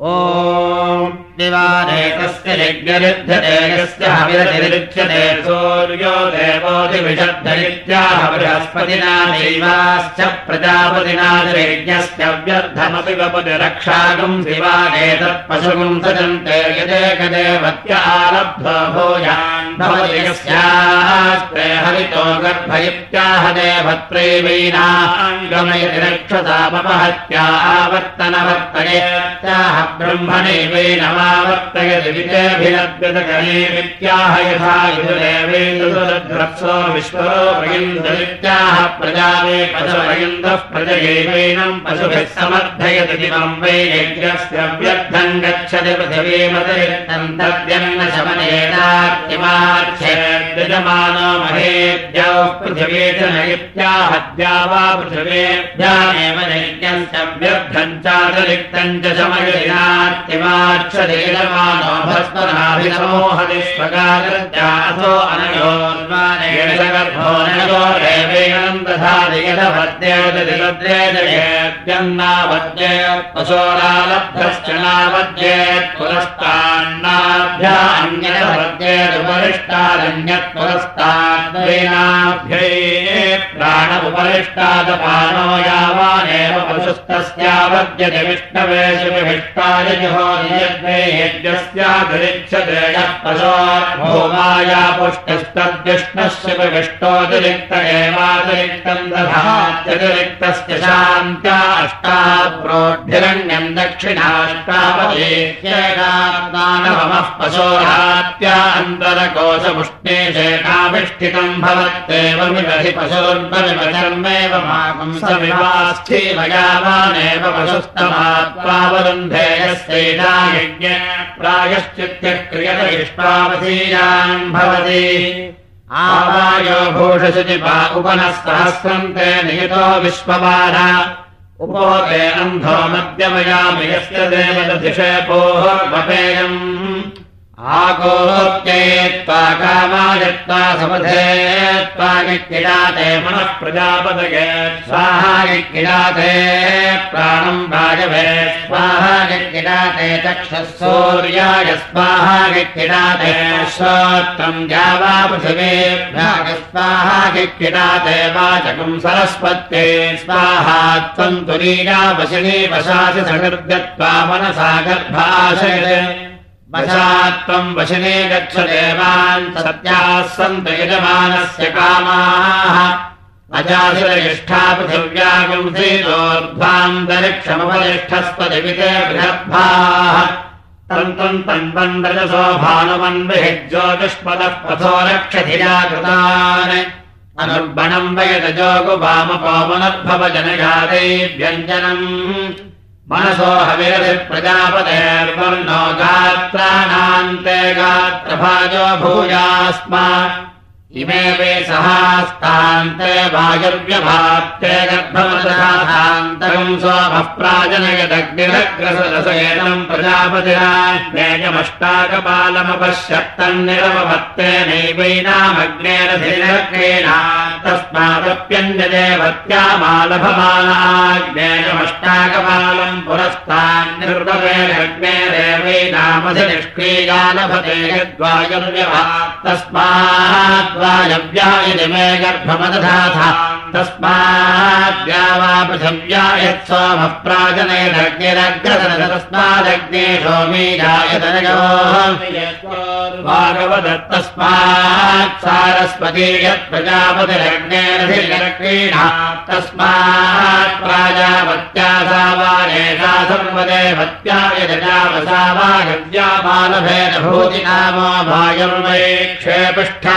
ओ दिवानेकस्य यज्ञरुध्यते हविरतिरुच्यते सूर्यो देवोऽधिविशद्धरित्याह बृहस्पतिना दैवाश्च प्रजापतिनादिर्यज्ञस्य व्यर्थमपि वपति रक्षागम् दिवानेतत्पशुगुम् सजन्ते यदेकदेवत्य आरब्धो भूयान् भवति यस्यास्ते हरितो गर्भ इत्याह देवत्रैवैनाङ्गमयति रक्षतामपहत्या आवर्तनवर्तयत्याह ब्रह्मणैवैनमावर्तयति वितेऽभिनद्यतगणेमित्याह यथा युदेवेन्द्रसो विश्वरोपयिन्द्रमित्याह प्रजावे पशवयन्दः प्रजयैवैनम् पशुभिः समर्थयति दिवम् वै यज्ञस्य व्यर्थम् गच्छति पृथिवीमतिरिक्तम् तद्यन्न शमनेनार्तिमार्च्छेद्यजमानो महेद्यौ पृथिवी च न इत्याहद्या वा पृथिवेभ्यामेव च व्यर्थम् चातिरिक्तम् च शमयनार्तिमार्च्छदेजमानो भस्मनाभिनमोहति स्वगागत्यासो अनयोर्वानेगर्भो नयो देवेन तथा दिगधभद्येतदिगद्रेदयेत्यन्नावद्ये पशोरालब्धश्च नावद्येत् पुरस्तान्नाभ्या अन्यदभद्येदुपरिष्टादन्यत् पुरस्ताद्वैनाभ्यै प्राण उपरिष्टादपानो यावानेव पशुस्तस्यावद्यते विष्णवे शिवभिष्टाय जुहोर्यद्वे यज्ञस्यातिरिच्यते यः पशोर्भूमाया पुष्टिस्तद्विष्णः शिवविष्टोऽतिरिक्त एवातिरिक्तम् दधात्यतिरिक्तस्य शान्त्या अष्टाप्रोढ्यरण्यम् दक्षिणाष्टावदेत्येकात्मानवमः पशोरात्या अन्तरकोशमुष्णे माकम् समिवास्थीमयावानेव पशुस्तमात्मावरुन्धे यस्यैषा यज्ञ प्रायश्चित्यक्रियत इष्टावधीयाम् भवति। आवायो भूषशुचिपा उपनः सहस्रम् ते नियतो विश्ववार उपोते अन्धो मध्यमयामि यस्य आगोत्येत्वा कामायत्वा समधेत्वा किडाते मनः प्रजापदगे स्वाहा प्राणम् वायवे स्वाहा चक्षः सूर्याय स्वाहा श्रोत्रम् द्यावा पृथिवेभ्याग स्वाहा किडाते वाचकम् सरस्वत्ये स्वाहा त्वम् तुरीया वशिनी वशासि सकृद्यत्वा मनसा गर्भाशय वशात्वम् वशिने गच्छ देवान् सत्याः सन्तु यजमानस्य कामाः। अजाशिरयिष्ठा पृथिव्यागुंसीदोर्ध्वान्तरिक्षमपतिष्ठस्पदिविते बृहद्भाः। तन्तम् तन्वन्दरजसो भानुमन्विः ज्योतिष्पदः पथो रक्षधिया कृतान् अनुर्बणम् वयदजोगुवामपोमनद्भव जनजाते व्यञ्जनम् मनसो हविरसि प्रजापतेर्वर्णो गात्राणान्ते गात्रभाजो भूयास्मा। इमे वे सहास्तान्ते वायुर्व्यभाप्ते गर्भमदधान्तकम् सोमः प्राजनयदग्निरग्रसरसयनम् प्रजापतिना ज्ञेयमष्टाकपालमपश्यत्तन्निरवभत्ते नैवैनामग्नेन धिरग्नेना तस्मादप्यञ्जदेवत्यामालभमानाज्ञेयमष्टाकपालम् पुरस्तान्निर्भवेरग्नेरेवैनामधिनिष्क्रिया लभते यद्वायुर्व्यभा तस्मात् वायव्यायति मे गर्भमदधाथ तस्माद्या वा पृथिव्या यत् सोमः प्राजनयदग्निरग्रसर तस्मादग्ने सोमीजायतनयो भागवदत्तस्मात् सारस्वती यत् प्रजापतिरग्नेरधिरक्रीणा तस्मात् प्राजापत्या सा वा एषा सर्वदेवत्या यजावसा वा गव्या बालभेन भूतिनामो भायुर्वै क्षेपिष्ठा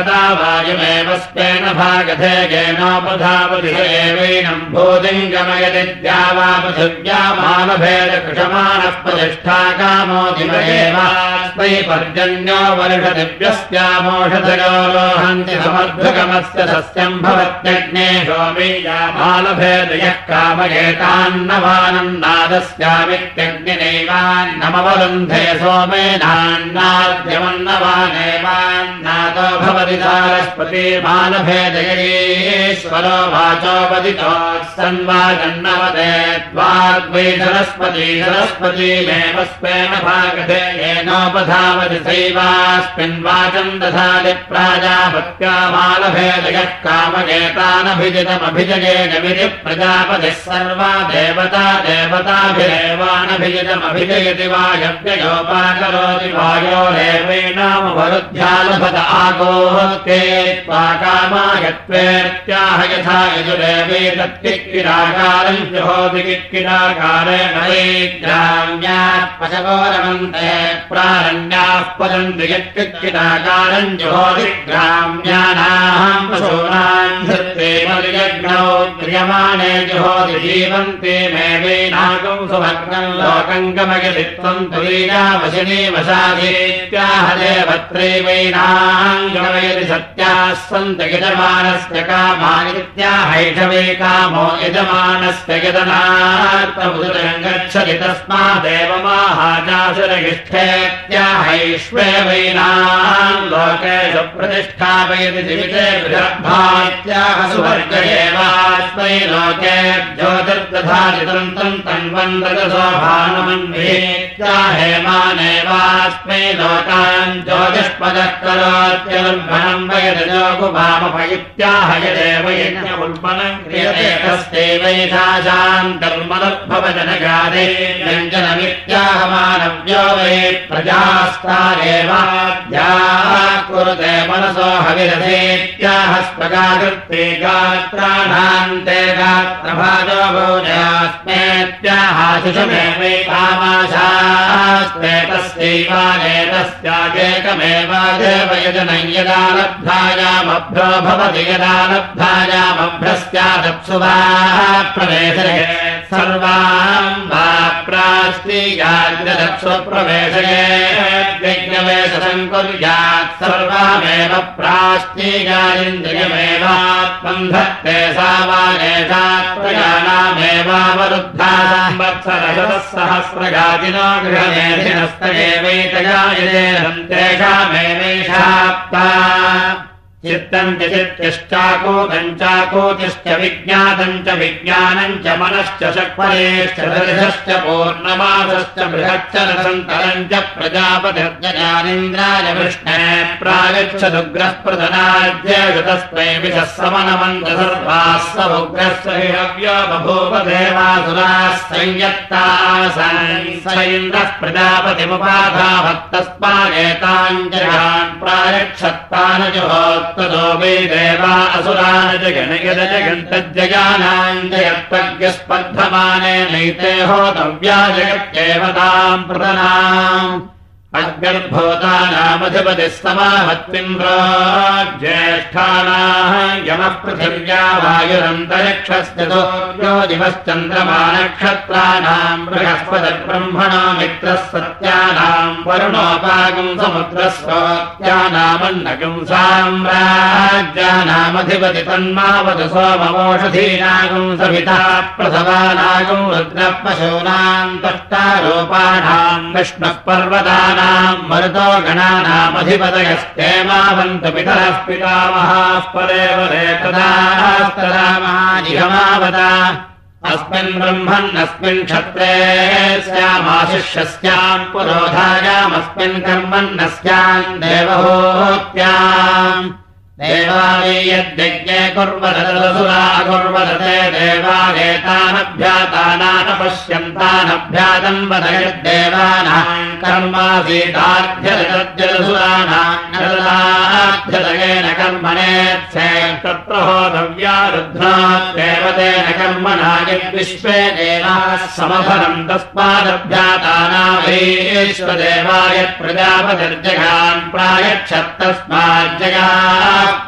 देवता वायुमेव स्वेन भागधे येनोपधावधिषयेवैनम् भूतिम् गमयति द्यावा पृथिव्या मालभेद कृषमाणः प्रतिष्ठा कामो दिव एवास्मै पर्जन्यो वर्षदिव्यस्यामोषधयो लोहन्ति समर्धुकमस्य सस्यम् भवत्यग्ने सोमीया मालभेद यः कामयेतान्नवानम् नादस्यामित्यग्निनैवान्नमवरुन्ध गन्धे सोमेनान्नाद्यमन्नवानेवान्नातो भवति विचारस्पतिमानभेदयीश्वरो वाचोपदितोत्सन्वागन्नवते त्वाद्वैधरस्पति सरस्पतिमेवस्मेन भागधे येनोपधावति सैवास्मिन् वाचम् दधाति प्राजापत्यामालभेदयः कामगेतानभिजितमभिजयेन गमिति प्रजापतिः सर्वा देवता देवताभिरेवानभिजितमभिजयति वायव्ययोपाकरोति वायोरेवेणामवरुध्यालभत आगोः कामायत्वेत्याह यथा यजुरेवैतत्किक्किराकारम् जुहोति प्रारण्याः पदन्ति यत्किक्किराकारम् जुहोति मलियग्नौ क्रियमाणे जुहोति जीवन्ते मे वैनाकम् सुभग्नम् लोकम् गमयति त्वम् तुलीयावशिनी वशाधीत्याह देवत्रैवैनाम् यदि सत्याः सन्त यजमानस्य कामानित्या हैषवे कामो यजमानस्य यदनार्थमुदरम् गच्छति तस्मादेव माहाचासुरगिष्ठेत्या हैष्वे वैनाम् लोकेषु प्रतिष्ठापयति जीविते विदर्भात्याह सुवर्ग लोके ज्योतिर्दधाति तन्तम् तन्वन्दरसो हेमानेवास्मै लोकान् ज्योतिष्पदः करोत्यलम् वयदजो गुभामपयुत्याहयदेव यज्ञमुल्पनम् क्रियते तस्यैवैषाशाम् कर्मनुद्भवजनगारे व्यञ्जनमित्याहमानव्यो वै प्रजास्तारेवाद्याः कुरुते मनसो हविरथेत्याह स्पगाकृत्ते गात्राणान्ते गात्रभाजो भोजास्मेत्याहाशिषमेवै कामाशास्ते तस्यैवानेतस्यागेकमेव देव यजनं यदा लब्धायामभ्यो भवति यदा लब्धायामभ्यस्यादप्सुवाः प्रवेशये सर्वाम् वा प्रास्तीगाग्रदप्स्वप्रवेशये यज्ञवेशसङ्कुर्यात् सर्वामेव प्रास्तीगारिन्द्रियमेवात्मम् धत्ते सावानेशात्प्रयाणामेवावरुद्धा संवत्सरशतः सहस्रगातिनो गृहमेधिनस्तयेवैतगायते तेषामेवैषाप्ता चित्तम् चित्तिश्चाकूतम् चाकूतिश्च विज्ञातम् च विज्ञानम् च मनश्च शक्वरेश्च दर्शश्च पूर्णमासश्च बृहच्च रसन्तरम् च प्रजापतिर्जयानीन्द्राय वृष्णे प्रागच्छदुग्रःप्रधनाद्येषु तस्मै विषः समनमन्त सर्वाः स उग्रस्य हिरव्यो बभूव देवासुराः संयत्तासान् स इन्द्रः प्रजापतिमुपाधाभक्तस्मागेताञ्जयान् प्रायक्षत्तानजुहोत्तदो वै देवा असुरान् जगनयद जगन्तज्जयानाम् जयत्वज्ञस्पर्धमाने नैते होतव्या जगत्येव ताम् प्रदनाम् अग्निर्भूतानामधिपतिः समाहत्विन्द्रो ज्येष्ठानाः यमः पृथिव्या वायुरन्तरिक्षस्य सूर्यो दिवश्चन्द्रमा नक्षत्राणाम् बृहस्पतिर्ब्रह्मणो मित्रः सत्यानाम् वरुणोपागम् समुद्रस्वत्यानामन्नगम् साम्राज्यानामधिपति तन्मावतु सोमवोषधीनागम् सविता प्रसवानागम् रुद्रः पशूनाम् तष्टारूपाणाम् विष्णुः पर्वतानाम् मरुतो गणानामधिपतयस्तेमावन्तु पितरः पितामहाः परेव रेतदास्तरामानिगमावता अस्मिन् ब्रह्मन्नस्मिन् क्षत्रे स्यामाशिष्यस्याम् पुरोधायामस्मिन् कर्मन्नस्याम् देवहोत्याम् देवालि यद्यज्ञे कुर्वदसुरा कुर्वदते देवालेतानभ्यातानानपश्यन्तानभ्यातम् वद कर्मणेत्से तत्र होतव्या रुध्ना देवतेन कर्मणा यद्विश्वे देवाः समफलम् तस्मादभ्यातानामैश्वदेवाय प्रजापतिर्जगान् प्रायच्छत्तस्माज्जगा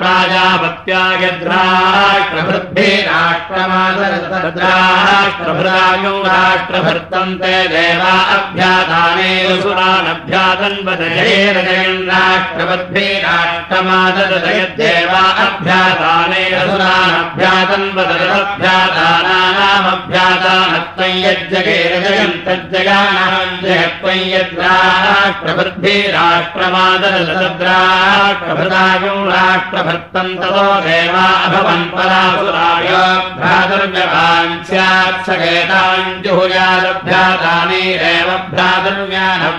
प्राजापत्यायद्राष्ट्रभृद्भिराष्ट्रमादरद्राष्ट्रभृदायो राष्ट्रभर्तम् ते देवा अभ्यादाने सुरानभ्यादन्वदयेरजयन् राष्ट्रवद्भिराष्ट्रमादरदयद्देवा अभ्यादाने सुरानभ्यादन्वदरभ्यादानामभ्यादानत्वं यज्जगेरजयन् तज्जगानाम् जयत्वं यद्राष्ट्रभृद्भिराष्ट्रमादरद्राष्ट्रभृदायो राष्ट्रभर्तम् ततो देवा अभवन् परासुराय भ्रातुर्व्यभान् स्यात् सकेताञ्जुहुयादभ्यादानीरेव भ्रातुर्व्यानभ्यातनुते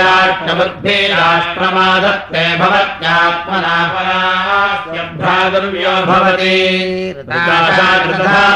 राष्ट्रबुद्धिराष्ट्रमादत्ते भवत्यात्मना भ्रातुर्यो भवति।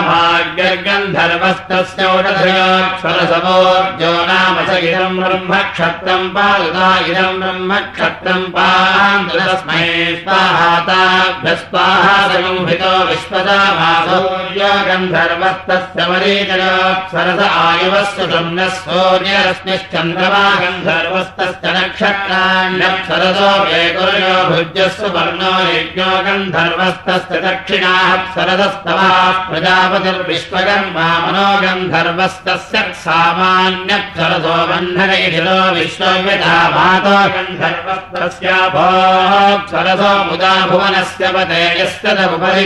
भाग्यर्गन्धर्वस्तस्योषधयोक्षरसमोर्जो नाम स इदम् ब्रह्मक्षत्रम् पादुता इदम् ब्रह्मक्षत्रम् पान्तस्मै स्वाहाताभ्यस्वाहा संहितो विश्वदामासौर्य गन्धर्वस्तस्य मरीचयोक्षरस आयुवस्य सुम्नः सूर्यरश्मिश्चन्द्रमा गन्धर्वस्तस्य नक्षत्राण्यक्षरसो वेकुर्यो भुज्यस्व वर्णो यज्ञो गन्धर्वस्तस्य दक्षिणाः सरदस्तवः प्रजापतिर्विश्वकर्मा मनो गन्धर्वस्तस्य सामान्यक्षरसो बन्धनैथिलो विश्वव्यथा मातो गन्धर्वस्तस्याभोक्षरसो मुदा भुवनस्य तमुपरि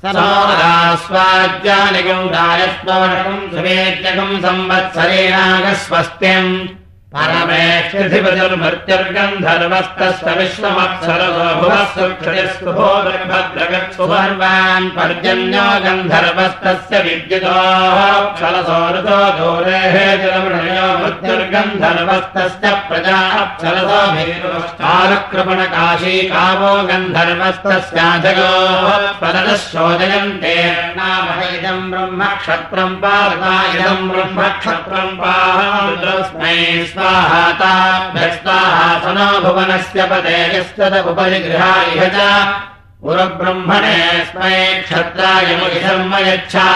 स्वाज्यानि गौडायस्वकम् सुवेद्यकम् संवत्सरेणागस्वस्त्यम् परमेष्ठिपतिर्मृत्युर्गन्धर्वस्तस्य विश्वमत्सरसो भुवः सुक्षतिस्तुभोर्भद्रगत्सुभर्वान् पर्जन्यो गन्धर्वस्तस्य विद्युतोऽक्षरसो ऋतो दूरेः जलमृणयो मृत्युर्गन्धर्वस्तस्य प्रजा अक्षरसो भेरुश्चालक्रमणकाशी कामो गन्धर्वस्तस्याजगो परदः शोदयन्ते नाम इदम् ब्रह्मक्षत्रम् पादता इदम् ब्रह्मक्षत्रम् पास्मै स्वाहाताभ्यस्वाहासनो भुवनस्य पते यस्य उपरि गृहायिह च। पुरब्रह्मणेऽस्मै क्षत्राय मुखिधर्म यच्छा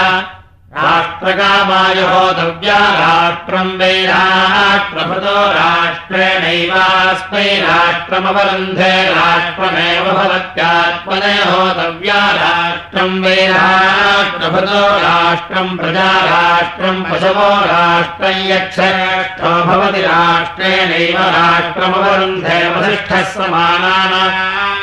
राष्ट्रकामाय होतव्या राष्ट्रम् वै राष्ट्रभृतो राष्ट्रेणैवास्मै राष्ट्रमवरुन्धे राष्ट्रमेव भवत्यात्मने होतव्या राष्ट्रम् वै राष्ट्रभृतो राष्ट्रम् प्रजा राष्ट्रम् पशवो राष्ट्रम् यक्षेष्ठो भवति राष्ट्रेणैव राष्ट्रमवरुन्धे वसिष्ठः समानानाम्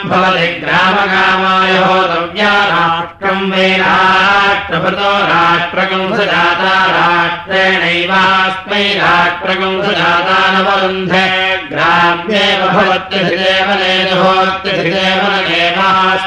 वै राष्ट्रभृतो राष्ट्र राष्ट्रकंसजाता राष्ट्रेणैवास्मै राष्ट्रकंसजाता नवरुन्धे ग्राम्येव भवत्यधिदेवनेहोत्यधिदेवनेवास्मै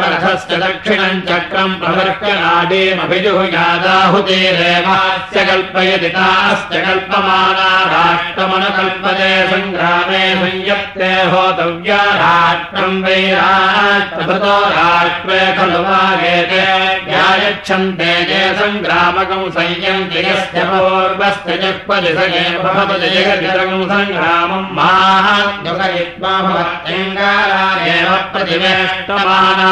स्वरथस्य दक्षिणम् चक्रम् प्रवर्कनाडीमभिजुहुयादाहुतिरेवास्य कल्पयति ताश्च कल्पमाना राष्ट्रमनुकल्पते सङ्ग्रामे संयत्ते होतव्या राष्ट्रम् वै राष्ट्रभृतो राष्ट्रे खलु वागेते व्यायच्छन्ते ये सङ्ग्रामकम् संयन्ति यस्य पूर्वस्य जुक्पदि स एव भवति जगतिरकम् सङ्ग्रामम् माहात्युकयित्वा भवत्यङ्गारायेव प्रतिवेष्टमाना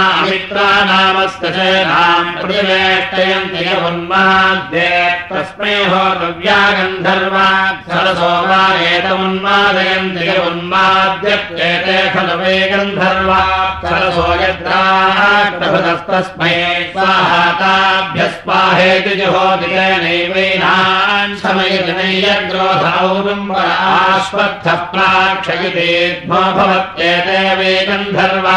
सेनाम् प्रतिवेष्टयन्ति उन्माद्ये तस्मै होतव्या गन्धर्वा सरसो वा एतमुन्मादयन्ति य उन्माद्यप्येते खलु वै गन्धर्वा सरसो यद्राष्ट्रभृतस्तस्मै स्वाहाताभ्यस्वाहेति जुहोदितेनैवैनान् समयजनयग्रोधौरुम्बराश्वत्थः प्राक्षयितेध्मो भवत्येते वै गन्धर्वा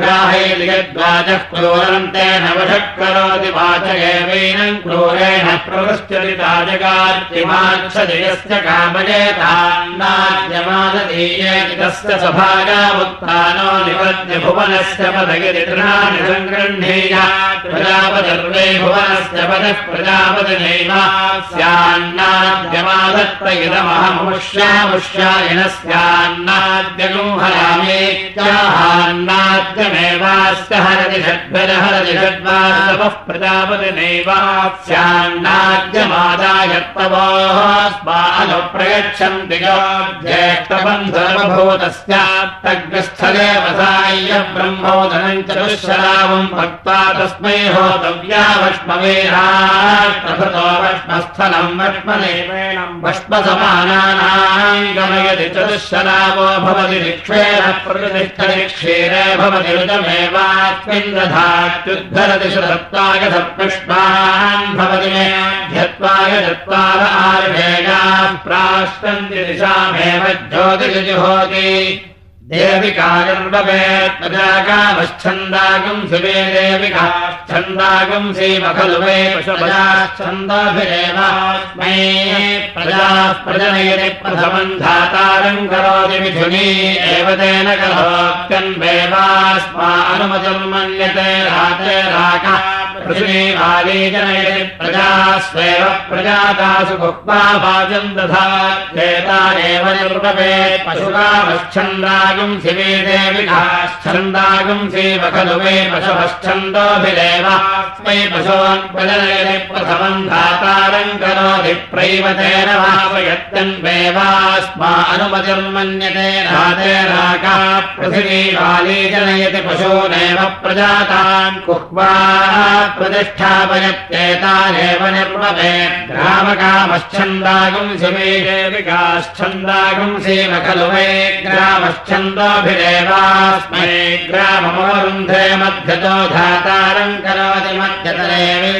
ग्राहयति यद्वाचः क्रूरन्तेन वषट् करोति वाचयेवैनम् क्रूरेण प्रवृष्टति ताजगार्तिमाक्षजयस्य कामयेतान्नाद्यमादधीयेति तस्य सभागामुत्थानो निपद्य भुवनस्य पदगिरि तृणानि सङ्गृह्णीय प्रजापतिर्वे भुवनस्य पदः प्रजापतिनैव हरिमेवास्त हरदिषड्भिर्हरदिषड्वासवः प्रजापतिनैवास्यान्नाद्यमादाय तवास्मा अनुप्रयच्छन्ति ज्येष्टबन्धुरभूतस्यात्तग्रस्थदेव साय्य ब्रह्मोदनम् चतुश्शरावम् भक्त्वा तस्मै होतव्या वष्मवेराष्टभृतो वष्मस्थलम् वष्मदेवेणम् वष्मसमानानाम् गमयति चतुःशरावो भवति ऋक्ष्वेण प्रतिष्ठरिक्षेण भवति दधात्युद्धरति शतत्वागतपुष्पान् भवति मे ध्यत्वाय चत्वार आर्भेगाः प्राश्नन्ति दिशामेव ज्योतिर्जुहोति देविकागर्ववेत् प्रजाकामश्छन्दागम् शिवे देविकाश्छन्दागम् सीम खलु वै पशुपजाश्छन्दाभिरेवास्मै प्रजाः प्रजनयति प्रथमम् धातारम् करोति मिथुनी एव तेन कलोक्यन्वेवास्मा अनुमतिम् मन्यते राते राका पृथिवीवाली जनयति प्रजास्वेव प्रजातासु भुक्त्वा वाजम् दधा चेतारेव निर्वपेत् पशुकामश्छन्दागम् शिवे देविकाश्छन्दागम् सीव खलु वै पशून् प्रजनयति प्रथमम् धातारम् करोति प्रैवतेन भावयत्यन्वेवास्मा अनुमतिर्मन्यते राते राका। जनयति पशूनेव प्रजातान् कुह्वा प्रतिष्ठापयत्येतानेव देविकाश्छन्दागम् सीव खलु वै ग्रामश्छन्दोभिरेवास्मै। ग्राममवरुन्धे मध्यतो धातारम् करोति मध्यतरेवि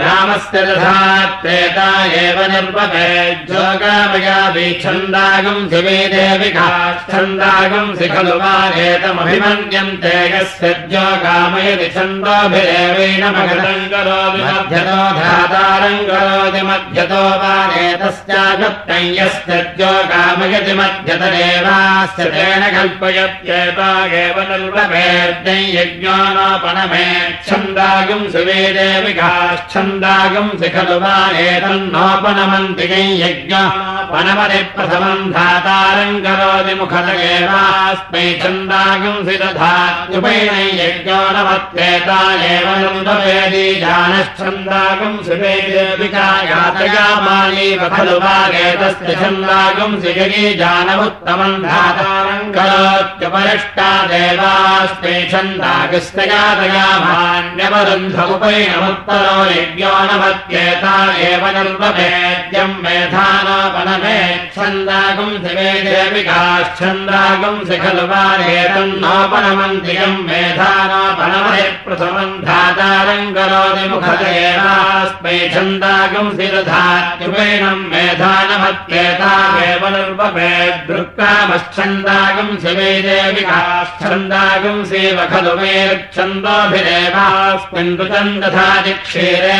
ग्रामस्य दधात्तेता एव निर्ववेज्जोगामयाभिच्छन्दागम् शिवे देविकाश्छन्दागम् सि खलु वारेतमभिमन्यन्ते यस्य जोगामयति छन्दोभिरेवेण मगतम् करोति मध्यतो धातारम् करोति मध्यतो वारेतस्यागत्तम् यस्य जोगामयति मध्यतरेवास्य तेन कल्पयत्येता एव शिवे देविकाश्छन्दागम् सि खलु वारेतन्नोपनमन्तिकम् यज्ञोपनमति प्रथमम् धातारम् करोति मुखत एवास्मै छन्दागम् सि दधात्युपैन यज्ञोनमत्येता एव निर्ववेदी जानश्छन्दागम् शिवे देविका यातयामानीव खलु वारेतस्य छन्दागम् सि गिरी जानमुत्तमम् धातारम् करोत्युपरिष्टा देवास्मै छन्दागस्य यातयामान्यवरुन्धमुपैनमुत्तरो यज्ञोनमत्येता एव निर्ववेद्यम् मेधानोपनमेच्छन्दागम् शिवे देविकाश्छन्दागम् सि खलु वारेतम् नोपनमन्त्रियम् मेधानोपनमहे प्रथमम् धातारम् करोति मुखत एवास्मै छन्दागम् सि दधात्युपैनम् मेधानमत्येतावेव निर्ववेद्दृक्कामश्छन्दागम् शिवे देविकाश्छन्दागम् सेव खलु मेर्छन्दोभिरेवास्मिन् ऋतम् दधाति क्षीरे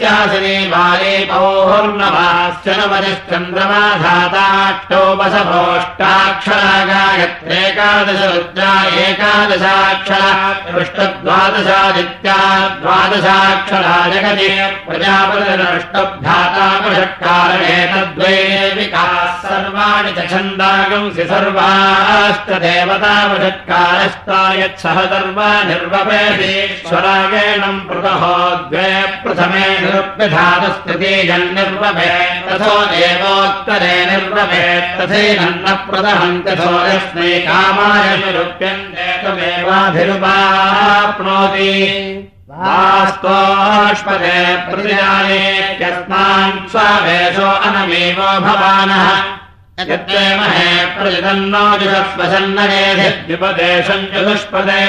तस्यासने वाले पौर्णमाश्च नवतिश्चन्द्रमाधाताट्टोपसभोष्टाक्षरा गायत्रेकादश रुद्रा एकादशाक्षरा पृष्टद्वादशादित्या द्वादशाक्षरा जगति प्रजापतिरष्टभ्यातापषट्कारणे तद्वे विकाः सर्वाणि च छन्दागंसि सर्वाश्च देवतापषट्कारस्तायच्छः सर्वा निर्वपेति स्वरागेणम् पृतहो द्वे प्रथमेण निरुप्यधातस्तृतीयम् निर्वभेत्तथो देवोत्तरे निर्वभेत्तथैनन्नः प्रदहन्त्यथो यस्मै कामाय निरुप्यन्ते त्वमेवाभिरुपाप्नोति वास्त्वाष्पदे स्वावेशो अनमेव भवानः। महे प्रतिदन्नो चतुष्पदे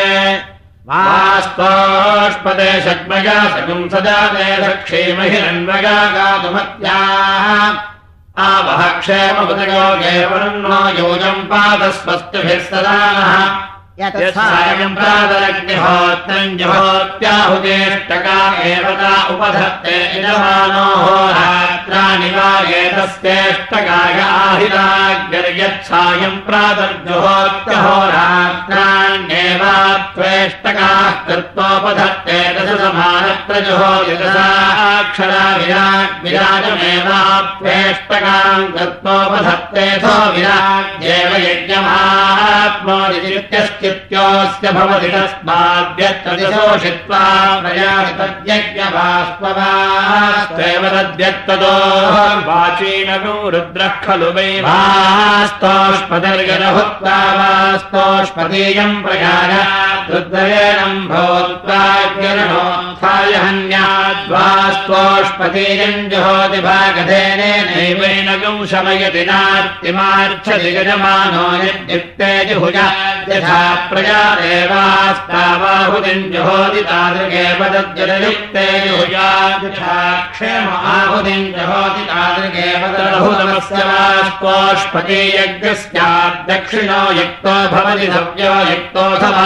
वास्तोष्पदे षड्मया सकुम् सदा ते सक्षेमहिरन्वया गातुमत्याः आवह क्षेमपदयोगे वर्णो योजम् पादस्वस्तिभिः सदा नः यम् प्रातरग्निहोत्रम् जहोत्याहुतेष्टका एव ता उपधत्ते इदमानोः रात्राणि वा त्वेष्टकाः कृत्वोपधत्ते दश समानत्र जुहोदिदशाक्षरा विराट् विराजमेवाप्येष्टकाम् कृत्वोपधत्तेऽथो विराज्येव यज्ञमात्मोदित्यश्च स्य भवति तस्माद्यत्तदिशोषित्वा प्रयातज्ञवास्त्वैव तद्यत्ततो वाचीनगो रुद्रः खलु वै वास्तोष्पतिर्गरभुक्त्वा वास्तोष्पतीयम् प्रयाय रुद्रयणम् भूत्वाग्यरणोत्थाय हन्याद्वास्तोष्पतीयम् जुहोति भागधेनेनैवेन गौ शमयति नार्तिमार्च्छति गजमानो यद्युक्ते जुहुजा यथा प्रजा देवास्तावाहुतिम् जुहोति तादृगेव क्षेम आहुतिम् जुहोति वास्त्वष्पति यज्ञस्याद्दक्षिणो युक्तो भवति धव्यो युक्तोऽथवा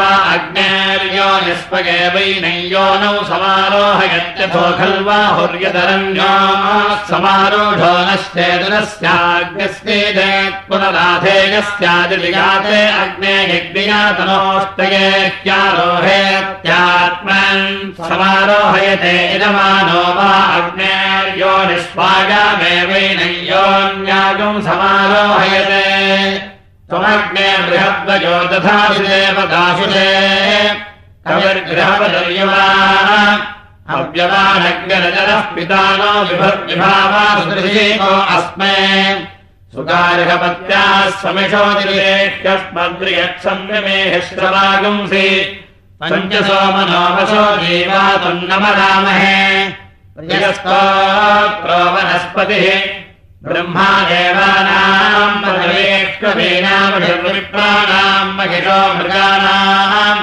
वा अग्नेर्यो निस्पगेवैनैयोनौ समारोहयत्यथो खल्वाहुर्यदरण्यो समारोढो नश्चेतनस्याग्निस्येदेत् पुनराधेयस्यादिलिगाते अग्ने यज्ञियातनोस्तयेत्यारोहेत्यात्मन् समारोहयते इदमानो वा अग्नेर्यो निष्पागामेवैनयोन्यागम् समारोहयते त्वमग्ने बृहद्वजो दधाशिदेव दाशुषे कविर्गृहपदर्यमाः अव्यमानग्निरजरः पितानो विभर्विभावासुदृशीको अस्मे सुकारिहपत्याः सुगार्हपत्याः समिषोदिरेष्यस्मद्रियक्षम्यमेह्यश्रवागुंसि पञ्चसो मनोवशो देवातुन्नमरामहे प्रियस्तात्रो वनस्पतिः ब्रह्मा महिषो मृगाणाम्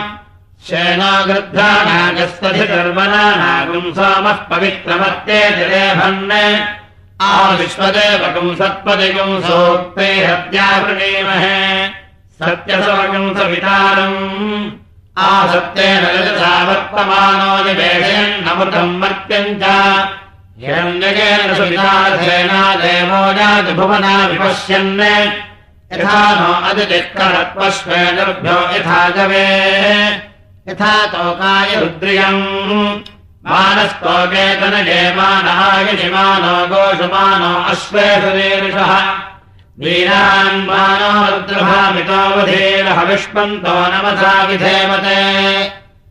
शेनो गृद्धानागस्तधिकर्मणानागुम् सोमः पवित्रमत्ते जलेभन् आविश्वदेवकम् सत्पदिकम् सोक्ते हत्यावृणीमहे सत्यसवकम् सवितारम्। आसत्येन रजसा वर्तमानो निवेशयन्नमृतम् मर्त्यम् च हिरण्यकेन सुवितार्थेना देवो जातिभुवना विपश्यन् यथा नो अदितिक्करत्वश्वेनभ्यो यथा गवे। यथा तोकाय रुद्रियम्। मानस्तोकेतनजयमानायशिमानो गोषुमानो अश्वेषुरीरुषः वीरान्मानो रुद्रभामितोऽवधीरहविष्पन्तो नमसा विधेमते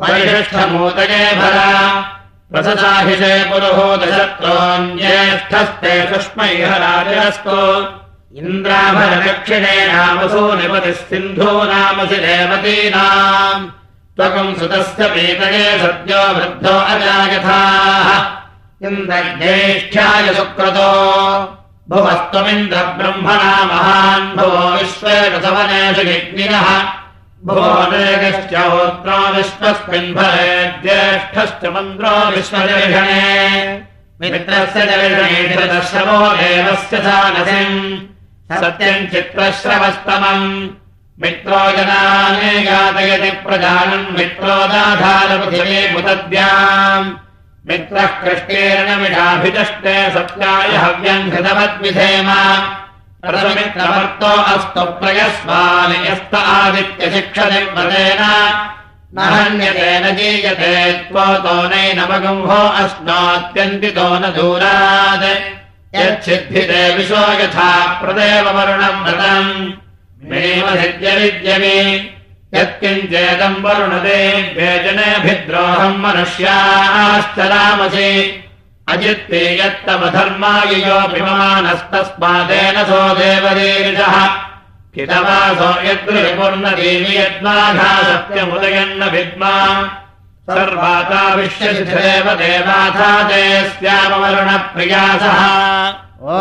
वैशिष्ठमूतये भरा प्रससाहिषे पुरुहोदशत्रोऽन्येष्ठस्ते सुष्मैह राजस्तु इन्द्राभरदक्षिणे नामसो निपतिः सिन्धो नामसि रेवतीनाम् त्वकम् सुतस्य पीतये सद्यो वृद्धो अजायथाः। इन्द्रज्येष्ठ्याय सुक्रतो। भुवस्त्वमिन्द्रब्रह्मणा महान् भुवो विश्वेषसवनेषु यज्ञिनः विश्वस्मिन् भरे ज्येष्ठश्च मन्द्रो विश्वजर्षणे मित्रस्य जर्षणे धृतश्रवो देवस्य सानसिम् सत्यम् चित्रश्रवस्तमम्। मित्रो जनाने घातयति प्रजानम् मित्रोदाधारपृथिवी मुदद्याम्। मित्रः कृष्णेन विडाभिचष्टे सत्याय हव्यम् हृतवद्विधेम रसमित्रमर्तो अस्तु प्रयस्वानि यस्त आदित्यशिक्षनिर्मतेन न हन्यतेन जीयते त्वतो नैनमगुम्भो अश्नात्यन्तितो न दूरात्। यच्छिद्धिते विशो यथा प्रदेव वरुणम् व्रतम् मेमधिद्यविद्यमे यत्किञ्चेदम् वरुणदे व्यजनेऽभिद्रोहम् मनुष्याश्चरामसि अजित्ते यत्तमधर्मायुयोऽभिमानस्तस्मादेन सो देवदेविजः हितवासो यद्रिपुर्नदेवि यद्माघा सत्यमुदयन्न विद्मा। सर्वाता विश्यसिधेव देवाथा ते स्यामवरुणप्रियासः ओ